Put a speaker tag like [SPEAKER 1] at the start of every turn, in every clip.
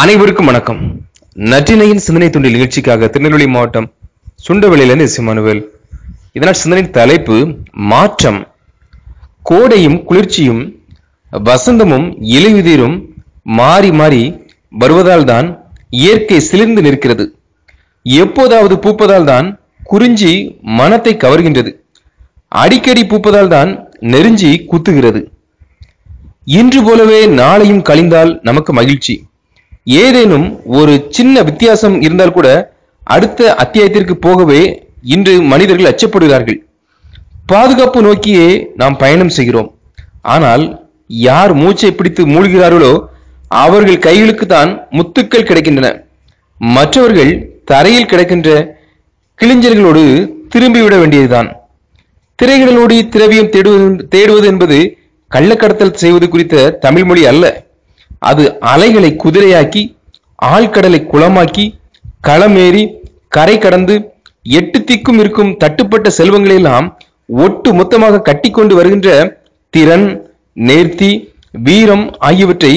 [SPEAKER 1] அனைவருக்கும் வணக்கம். நற்றினையின் சிந்தனை துண்டில் நிகழ்ச்சிக்காக திருநெல்வேலி மாவட்டம் சுண்டவெளியிலிருந்து எஸ் இதனால் சிந்தனையின் தலைப்பு மாற்றம். கோடையும் குளிர்ச்சியும் வசந்தமும் இலையுதிரும் மாறி மாறி வருவதால் தான் இயற்கை சிலிர்ந்து நிற்கிறது. எப்போதாவது பூப்பதால் தான் குறிஞ்சி மனத்தை கவர்கின்றது. அடிக்கடி பூப்பதால் தான் நெருஞ்சி குத்துகிறது. இன்று போலவே நாளையும் கழிந்தால் நமக்கு மகிழ்ச்சி. ஏதேனும் ஒரு சின்ன வித்தியாசம் இருந்தால் கூட அடுத்த அத்தியாயத்திற்கு போகவே இன்று மனிதர்கள் அச்சப்படுகிறார்கள். பாதுகாப்பு நோக்கியே நாம் பயணம் செய்கிறோம். ஆனால் யார் மூச்சை பிடித்து மூழ்கிறார்களோ அவர்கள் கைகளுக்கு தான் முத்துக்கள் கிடைக்கின்றன. மற்றவர்கள் தரையில் கிடக்கின்ற கிளிஞ்சல்களோடு திரும்பிவிட வேண்டியதுதான். திரைகளோடு திரவியம் தேடுவது தேடுவது என்பது கள்ளக்கடத்தல் செய்வது குறித்த தமிழ் மொழி அல்ல. அது அலைகளை குதிரையாக்கி ஆழ்கடலை குளமாக்கி களமேறி கரை கடந்து எட்டு திக்கும் இருக்கும் தட்டுப்பட்ட செல்வங்களை எல்லாம் ஒட்டு மொத்தமாக கட்டிக்கொண்டு வருகின்ற திறன் நேர்த்தி வீரம் ஆகியவற்றை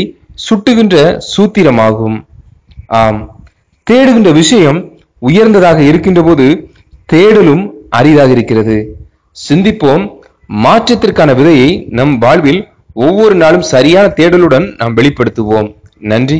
[SPEAKER 1] சுட்டுகின்ற சூத்திரமாகும். ஆம். தேடுகின்ற விஷயம் உயர்ந்ததாக இருக்கின்ற போது தேடலும் அரிதாக இருக்கிறது. சிந்திப்போம் மாற்றத்திற்கான விதையை நம் வாழ்வில் ஒவ்வொரு நாளும் சரியான தேடலுடன் நாம் வெளிப்படுத்துவோம். நன்றி.